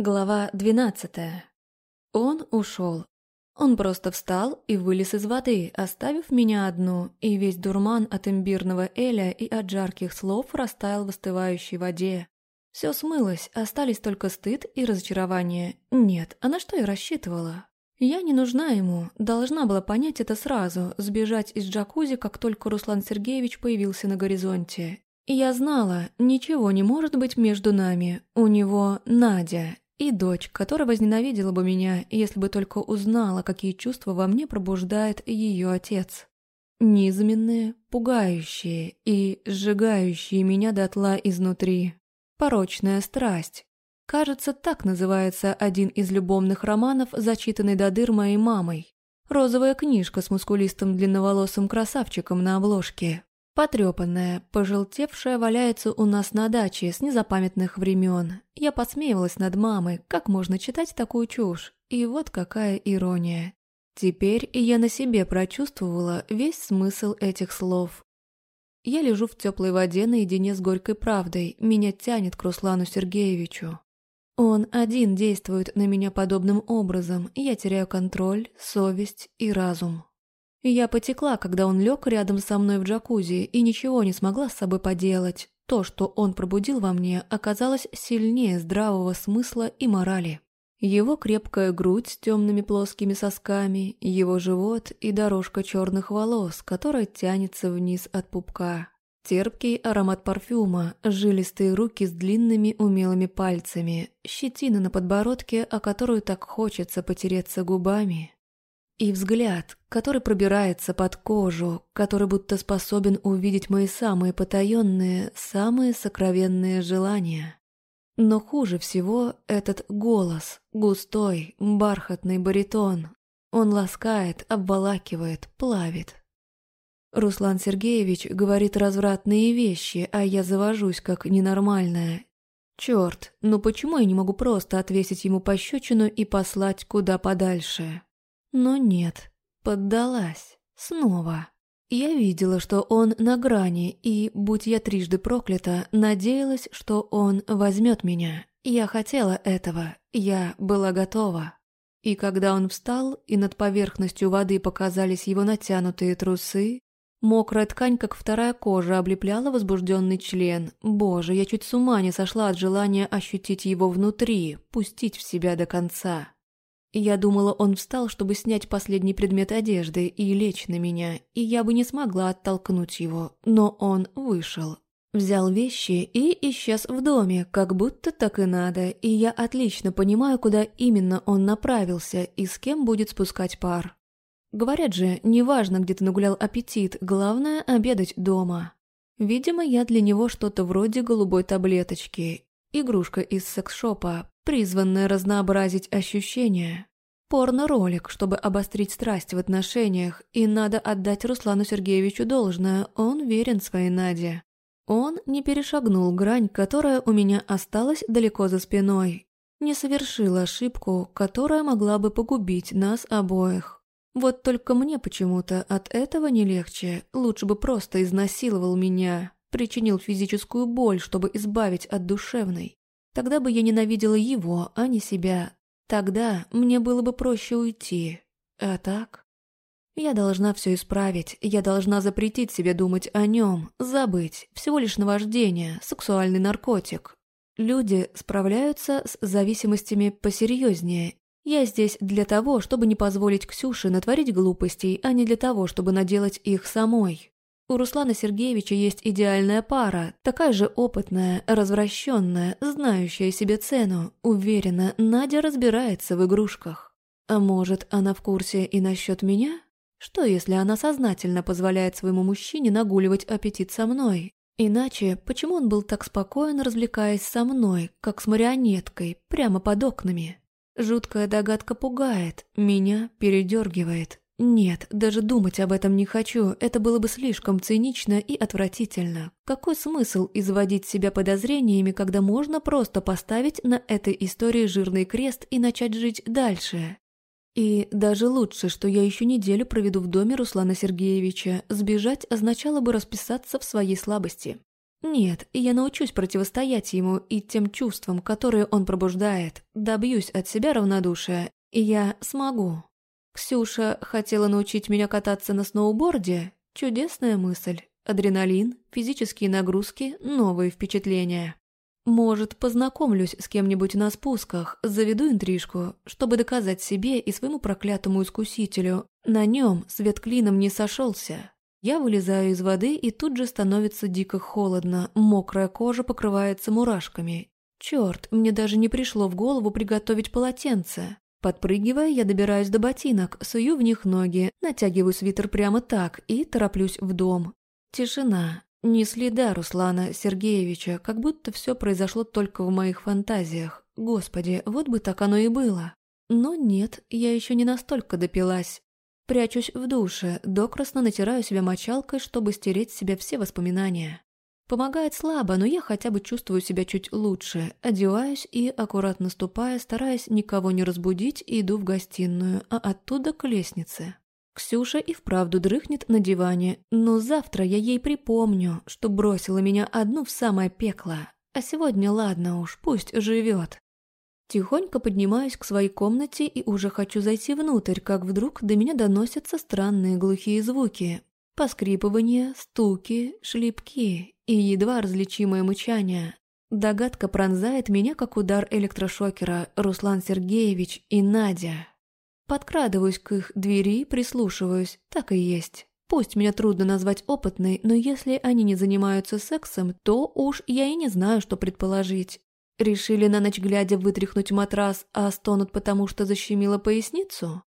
Глава двенадцатая. Он ушел. Он просто встал и вылез из воды, оставив меня одну, и весь дурман от имбирного эля и от жарких слов растаял в остывающей воде. Все смылось, остались только стыд и разочарование. Нет, а на что я рассчитывала? Я не нужна ему, должна была понять это сразу, сбежать из джакузи, как только Руслан Сергеевич появился на горизонте. И я знала, ничего не может быть между нами. У него Надя, и дочь, которая возненавидела бы меня, если бы только узнала, какие чувства во мне пробуждает ее отец. Низменные, пугающие и сжигающие меня дотла изнутри. Порочная страсть. Кажется, так называется один из любовных романов, зачитанный до дыр моей мамой. Розовая книжка с мускулистым длинноволосым красавчиком на обложке. Потрепанная, пожелтевшая валяется у нас на даче с незапамятных времен. Я подсмеивалась над мамой, как можно читать такую чушь. И вот какая ирония. Теперь я на себе прочувствовала весь смысл этих слов. Я лежу в теплой воде наедине с горькой правдой, меня тянет к Руслану Сергеевичу. Он один действует на меня подобным образом, я теряю контроль, совесть и разум. Я потекла, когда он лег рядом со мной в джакузи и ничего не смогла с собой поделать. То, что он пробудил во мне, оказалось сильнее здравого смысла и морали. Его крепкая грудь с темными плоскими сосками, его живот и дорожка черных волос, которая тянется вниз от пупка. Терпкий аромат парфюма, жилистые руки с длинными умелыми пальцами, щетина на подбородке, о которую так хочется потереться губами. И взгляд, который пробирается под кожу, который будто способен увидеть мои самые потаенные, самые сокровенные желания. Но хуже всего этот голос, густой, бархатный баритон. Он ласкает, обволакивает, плавит. Руслан Сергеевич говорит развратные вещи, а я завожусь как ненормальная. Черт, ну почему я не могу просто отвесить ему пощечину и послать куда подальше? Но нет, поддалась. Снова. Я видела, что он на грани, и, будь я трижды проклята, надеялась, что он возьмет меня. Я хотела этого, я была готова. И когда он встал, и над поверхностью воды показались его натянутые трусы, мокрая ткань, как вторая кожа, облепляла возбужденный член. Боже, я чуть с ума не сошла от желания ощутить его внутри, пустить в себя до конца. Я думала, он встал, чтобы снять последний предмет одежды и лечь на меня, и я бы не смогла оттолкнуть его, но он вышел. Взял вещи и исчез в доме, как будто так и надо, и я отлично понимаю, куда именно он направился и с кем будет спускать пар. Говорят же, неважно, где ты нагулял аппетит, главное – обедать дома. Видимо, я для него что-то вроде голубой таблеточки, игрушка из секс-шопа, призванная разнообразить ощущения. Порно-ролик, чтобы обострить страсть в отношениях, и надо отдать Руслану Сергеевичу должное, он верен своей Наде. Он не перешагнул грань, которая у меня осталась далеко за спиной, не совершил ошибку, которая могла бы погубить нас обоих. Вот только мне почему-то от этого не легче, лучше бы просто изнасиловал меня, причинил физическую боль, чтобы избавить от душевной. Тогда бы я ненавидела его, а не себя. Тогда мне было бы проще уйти. А так? Я должна все исправить, я должна запретить себе думать о нем, забыть, всего лишь наваждение, сексуальный наркотик. Люди справляются с зависимостями посерьезнее. Я здесь для того, чтобы не позволить Ксюше натворить глупостей, а не для того, чтобы наделать их самой. У Руслана Сергеевича есть идеальная пара, такая же опытная, развращенная, знающая себе цену. Уверена, Надя разбирается в игрушках. А может, она в курсе и насчет меня? Что, если она сознательно позволяет своему мужчине нагуливать аппетит со мной? Иначе, почему он был так спокоен, развлекаясь со мной, как с марионеткой, прямо под окнами? Жуткая догадка пугает, меня передергивает. Нет, даже думать об этом не хочу, это было бы слишком цинично и отвратительно. Какой смысл изводить себя подозрениями, когда можно просто поставить на этой истории жирный крест и начать жить дальше? И даже лучше, что я еще неделю проведу в доме Руслана Сергеевича, сбежать означало бы расписаться в своей слабости. Нет, я научусь противостоять ему и тем чувствам, которые он пробуждает, добьюсь от себя равнодушия, и я смогу. Ксюша хотела научить меня кататься на сноуборде? Чудесная мысль. Адреналин, физические нагрузки, новые впечатления. Может, познакомлюсь с кем-нибудь на спусках, заведу интрижку, чтобы доказать себе и своему проклятому искусителю. На нем свет клином не сошелся. Я вылезаю из воды, и тут же становится дико холодно, мокрая кожа покрывается мурашками. Черт, мне даже не пришло в голову приготовить полотенце. Подпрыгивая, я добираюсь до ботинок, сую в них ноги, натягиваю свитер прямо так и тороплюсь в дом. Тишина. Ни следа Руслана Сергеевича, как будто все произошло только в моих фантазиях. Господи, вот бы так оно и было. Но нет, я еще не настолько допилась. Прячусь в душе, докрасно натираю себя мочалкой, чтобы стереть с себя все воспоминания. Помогает слабо, но я хотя бы чувствую себя чуть лучше. Одеваюсь и, аккуратно ступая, стараясь никого не разбудить, иду в гостиную, а оттуда к лестнице. Ксюша и вправду дрыхнет на диване, но завтра я ей припомню, что бросила меня одну в самое пекло. А сегодня ладно уж, пусть живет. Тихонько поднимаюсь к своей комнате и уже хочу зайти внутрь, как вдруг до меня доносятся странные глухие звуки. Поскрипывание, стуки, шлепки и едва различимое мычание. Догадка пронзает меня, как удар электрошокера Руслан Сергеевич и Надя. Подкрадываюсь к их двери, прислушиваюсь. Так и есть. Пусть меня трудно назвать опытной, но если они не занимаются сексом, то уж я и не знаю, что предположить. Решили на ночь глядя вытряхнуть матрас, а стонут потому, что защемило поясницу?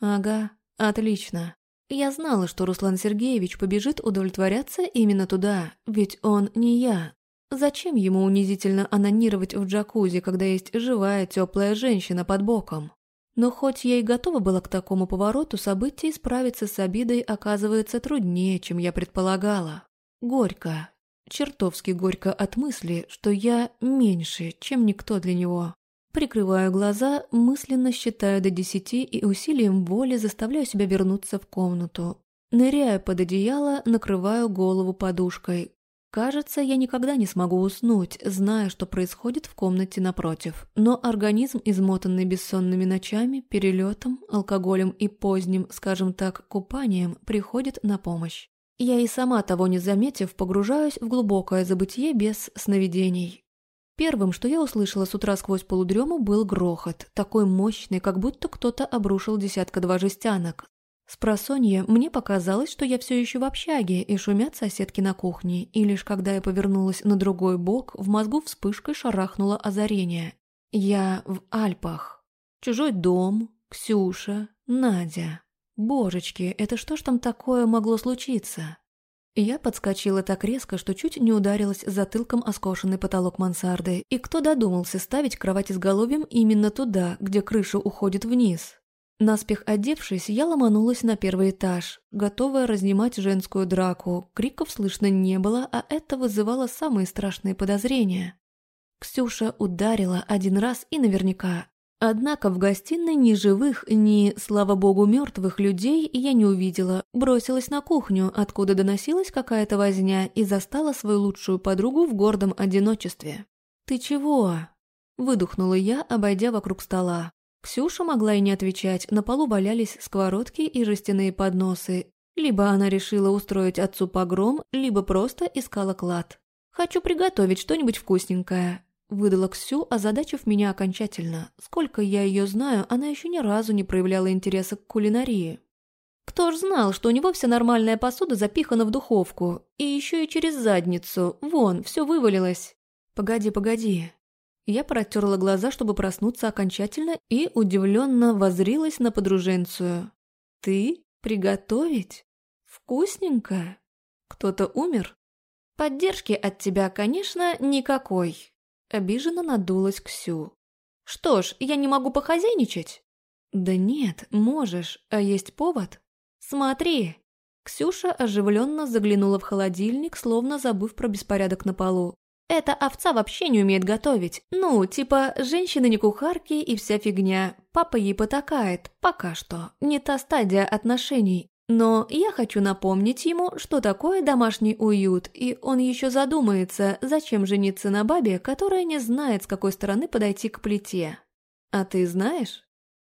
Ага, отлично. Я знала, что Руслан Сергеевич побежит удовлетворяться именно туда, ведь он не я. Зачем ему унизительно анонировать в джакузи, когда есть живая теплая женщина под боком? Но хоть я и готова была к такому повороту событий, справиться с обидой оказывается труднее, чем я предполагала. Горько. Чертовски горько от мысли, что я меньше, чем никто для него. Прикрываю глаза, мысленно считаю до десяти и усилием воли заставляю себя вернуться в комнату. Ныряя под одеяло, накрываю голову подушкой, Кажется, я никогда не смогу уснуть, зная, что происходит в комнате напротив. Но организм, измотанный бессонными ночами, перелетом, алкоголем и поздним, скажем так, купанием, приходит на помощь. Я и сама того не заметив, погружаюсь в глубокое забытье без сновидений. Первым, что я услышала с утра сквозь полудрему, был грохот, такой мощный, как будто кто-то обрушил десятка-два жестянок, с мне показалось, что я все еще в общаге и шумят соседки на кухне, и лишь когда я повернулась на другой бок, в мозгу вспышкой шарахнуло озарение. Я в Альпах. Чужой дом, Ксюша, Надя. Божечки, это что ж там такое могло случиться? Я подскочила так резко, что чуть не ударилась затылком о скошенный потолок мансарды. И кто додумался ставить кровать изголовьем именно туда, где крыша уходит вниз? Наспех одевшись, я ломанулась на первый этаж, готовая разнимать женскую драку. Криков слышно не было, а это вызывало самые страшные подозрения. Ксюша ударила один раз и наверняка. Однако в гостиной ни живых, ни, слава богу, мертвых людей я не увидела. Бросилась на кухню, откуда доносилась какая-то возня, и застала свою лучшую подругу в гордом одиночестве. «Ты чего?» – выдохнула я, обойдя вокруг стола. Ксюша могла и не отвечать, на полу валялись сковородки и жестяные подносы. Либо она решила устроить отцу погром, либо просто искала клад. «Хочу приготовить что-нибудь вкусненькое», – выдала Ксю, озадачив меня окончательно. Сколько я ее знаю, она еще ни разу не проявляла интереса к кулинарии. Кто ж знал, что у него вся нормальная посуда запихана в духовку, и еще и через задницу, вон, все вывалилось. «Погоди, погоди», я протерла глаза, чтобы проснуться окончательно, и удивленно возрилась на подруженцию. «Ты? Приготовить? Вкусненько? Кто-то умер?» «Поддержки от тебя, конечно, никакой», — обиженно надулась Ксю. «Что ж, я не могу похозяйничать?» «Да нет, можешь, а есть повод?» «Смотри!» Ксюша оживленно заглянула в холодильник, словно забыв про беспорядок на полу. Эта овца вообще не умеет готовить. Ну, типа, женщины не кухарки и вся фигня. Папа ей потакает. Пока что. Не та стадия отношений. Но я хочу напомнить ему, что такое домашний уют, и он еще задумается, зачем жениться на бабе, которая не знает, с какой стороны подойти к плите. А ты знаешь?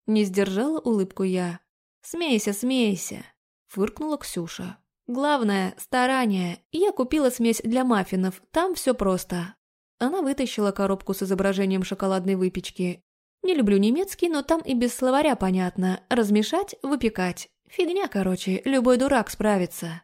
Не сдержала улыбку я. «Смейся, смейся!» – фыркнула Ксюша. «Главное – старание. Я купила смесь для маффинов, там все просто». Она вытащила коробку с изображением шоколадной выпечки. Не люблю немецкий, но там и без словаря понятно. Размешать, выпекать. Фигня, короче, любой дурак справится.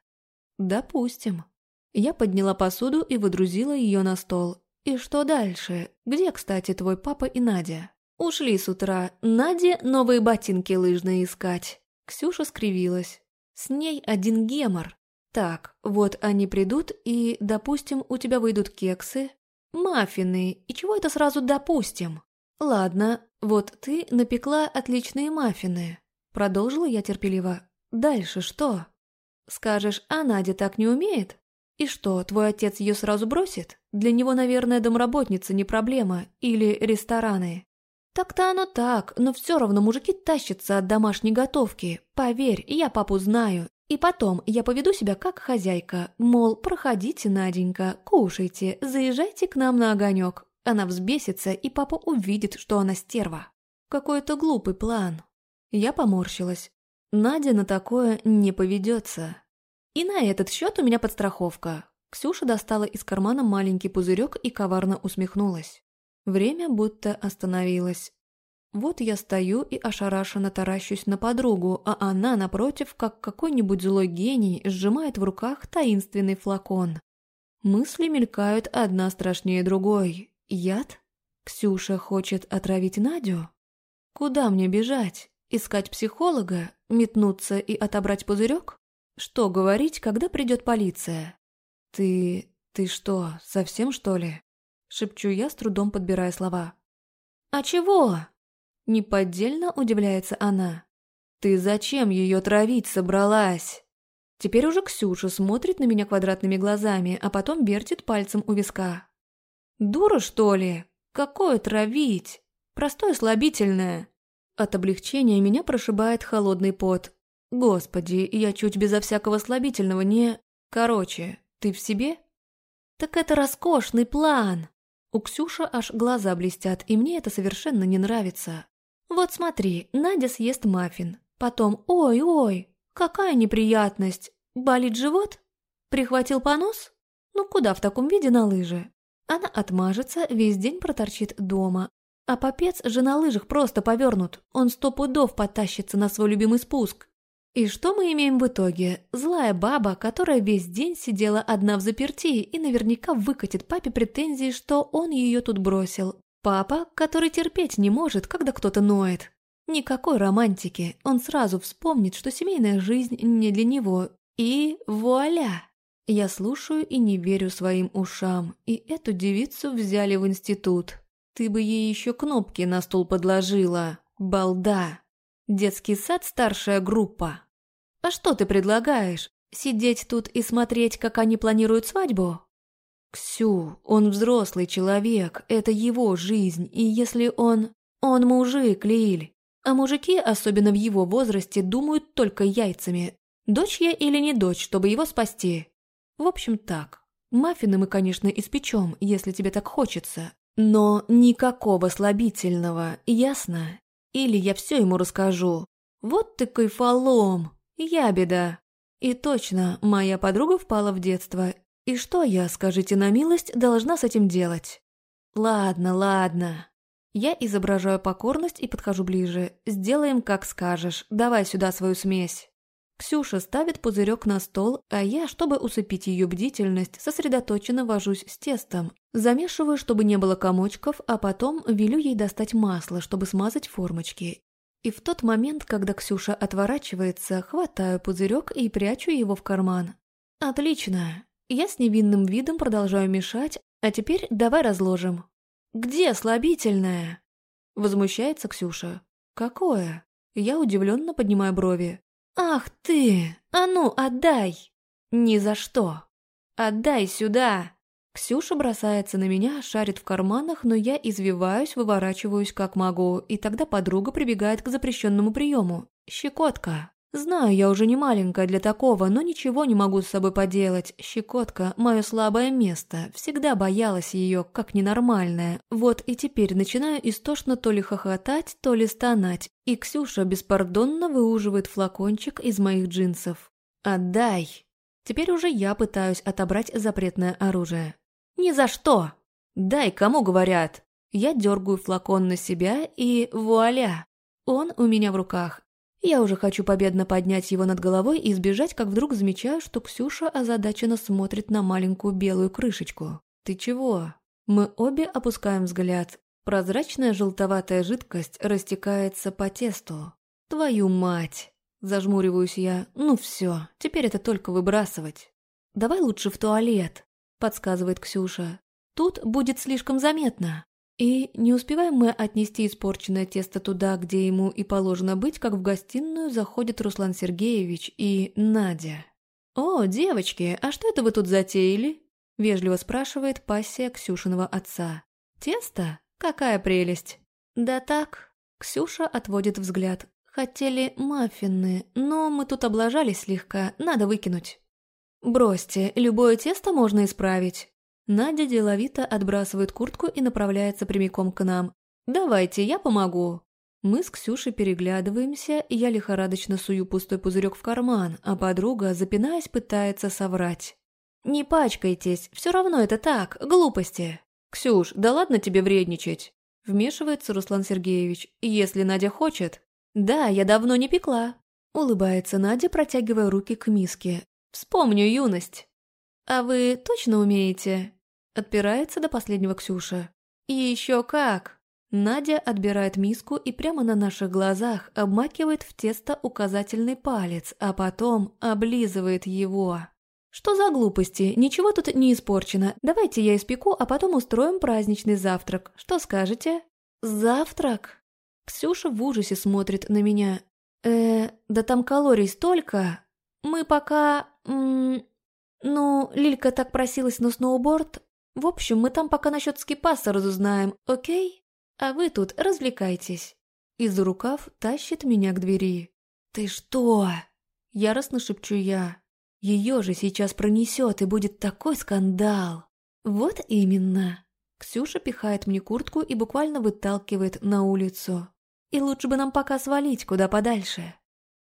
Допустим. Я подняла посуду и выдрузила ее на стол. И что дальше? Где, кстати, твой папа и Надя? Ушли с утра. Наде новые ботинки лыжные искать. Ксюша скривилась. С ней один гемор. Так, вот они придут и, допустим, у тебя выйдут кексы, маффины. И чего это сразу допустим? Ладно, вот ты напекла отличные маффины. Продолжила я терпеливо. «Дальше что? Скажешь, а Надя так не умеет? И что, твой отец ее сразу бросит? Для него, наверное, домработница не проблема. Или рестораны. Так-то оно так, но все равно мужики тащатся от домашней готовки. Поверь, я папу знаю. И потом я поведу себя как хозяйка. Мол, проходите, Наденька, кушайте, заезжайте к нам на огонек. Она взбесится, и папа увидит, что она стерва. Какой-то глупый план. Я поморщилась. Надя на такое не поведется. И на этот счет у меня подстраховка. Ксюша достала из кармана маленький пузырек и коварно усмехнулась. Время будто остановилось. Вот я стою и ошарашенно таращусь на подругу, а она, напротив, как какой-нибудь злой гений, сжимает в руках таинственный флакон. Мысли мелькают одна страшнее другой. Яд? Ксюша хочет отравить Надю? Куда мне бежать? Искать психолога? Метнуться и отобрать пузырек? Что говорить, когда придет полиция? Ты... ты что, совсем что ли? Шепчу я, с трудом подбирая слова. А чего? Неподдельно удивляется она. Ты зачем ее травить собралась? Теперь уже Ксюша смотрит на меня квадратными глазами, а потом вертит пальцем у виска. «Дура, что ли? Какое травить? Простое слабительное. От облегчения меня прошибает холодный пот. Господи, я чуть безо всякого слабительного не... Короче, ты в себе? Так это роскошный план. У Ксюши аж глаза блестят, и мне это совершенно не нравится. Вот смотри, Надя съест маффин. Потом, ой-ой, какая неприятность. Болит живот? Прихватил понос? Ну куда в таком виде на лыжи? Она отмажется, весь день проторчит дома, а попец же на лыжах просто повернут, он сто пудов потащится на свой любимый спуск. И что мы имеем в итоге? Злая баба, которая весь день сидела одна в заперти и наверняка выкатит папе претензии, что он ее тут бросил. Папа, который терпеть не может, когда кто-то ноет. Никакой романтики, он сразу вспомнит, что семейная жизнь не для него. И вуаля! Я слушаю и не верю своим ушам, и эту девицу взяли в институт. Ты бы ей еще кнопки на стол подложила, балда. Детский сад старшая группа. А что ты предлагаешь? Сидеть тут и смотреть, как они планируют свадьбу? Ксю, он взрослый человек, это его жизнь, и если он... Он мужик, Лиль. А мужики, особенно в его возрасте, думают только яйцами. Дочь я или не дочь, чтобы его спасти? В общем, так. Маффины мы, конечно, испечем, если тебе так хочется. Но никакого слабительного, ясно? Или я все ему расскажу. Вот ты кайфолом, я беда. И точно, моя подруга впала в детство. И что я, скажите на милость, должна с этим делать? Ладно, ладно. Я изображаю покорность и подхожу ближе. Сделаем, как скажешь. Давай сюда свою смесь. Ксюша ставит пузырек на стол, а я, чтобы усыпить ее бдительность, сосредоточенно вожусь с тестом. Замешиваю, чтобы не было комочков, а потом велю ей достать масло, чтобы смазать формочки. И в тот момент, когда Ксюша отворачивается, хватаю пузырек и прячу его в карман. Отлично. Я с невинным видом продолжаю мешать, а теперь давай разложим. «Где слабительное?» Возмущается Ксюша. «Какое?» Я удивленно поднимаю брови. «Ах ты! А ну, отдай!» «Ни за что! Отдай сюда!» Ксюша бросается на меня, шарит в карманах, но я извиваюсь, выворачиваюсь как могу, и тогда подруга прибегает к запрещенному приему – щекотка. Знаю, я уже не маленькая для такого, но ничего не могу с собой поделать. Щекотка – мое слабое место. Всегда боялась ее, как ненормальная. Вот и теперь начинаю истошно то ли хохотать, то ли стонать. И Ксюша беспардонно выуживает флакончик из моих джинсов. «Отдай!» Теперь уже я пытаюсь отобрать запретное оружие. «Ни за что!» «Дай, кому говорят!» Я дергаю флакон на себя и вуаля! Он у меня в руках. Я уже хочу победно поднять его над головой и сбежать, как вдруг замечаю, что Ксюша озадаченно смотрит на маленькую белую крышечку. «Ты чего?» Мы обе опускаем взгляд. Прозрачная желтоватая жидкость растекается по тесту. «Твою мать!» Зажмуриваюсь я. «Ну все, теперь это только выбрасывать». «Давай лучше в туалет», — подсказывает Ксюша. «Тут будет слишком заметно». И не успеваем мы отнести испорченное тесто туда, где ему и положено быть, как в гостиную заходит Руслан Сергеевич и Надя. «О, девочки, а что это вы тут затеяли?» – вежливо спрашивает пассия Ксюшиного отца. «Тесто? Какая прелесть!» «Да так». Ксюша отводит взгляд. «Хотели маффины, но мы тут облажались слегка, надо выкинуть». «Бросьте, любое тесто можно исправить. Надя деловито отбрасывает куртку и направляется прямиком к нам. «Давайте, я помогу». Мы с Ксюшей переглядываемся, и я лихорадочно сую пустой пузырек в карман, а подруга, запинаясь, пытается соврать. «Не пачкайтесь, все равно это так, глупости». «Ксюш, да ладно тебе вредничать?» Вмешивается Руслан Сергеевич. «Если Надя хочет». «Да, я давно не пекла». Улыбается Надя, протягивая руки к миске. «Вспомню юность». «А вы точно умеете?» Отпирается до последнего Ксюша. И еще как! Надя отбирает миску и прямо на наших глазах обмакивает в тесто указательный палец, а потом облизывает его. «Что за глупости? Ничего тут не испорчено. Давайте я испеку, а потом устроим праздничный завтрак. Что скажете?» «Завтрак?» Ксюша в ужасе смотрит на меня. «Э, да там калорий столько. Мы пока... М -м, ну, Лилька так просилась на сноуборд, в общем, мы там пока насчет скипаса разузнаем, окей? А вы тут развлекайтесь. Из рукав тащит меня к двери. «Ты что?» Яростно шепчу я. Ее же сейчас пронесет, и будет такой скандал. Вот именно. Ксюша пихает мне куртку и буквально выталкивает на улицу. И лучше бы нам пока свалить куда подальше.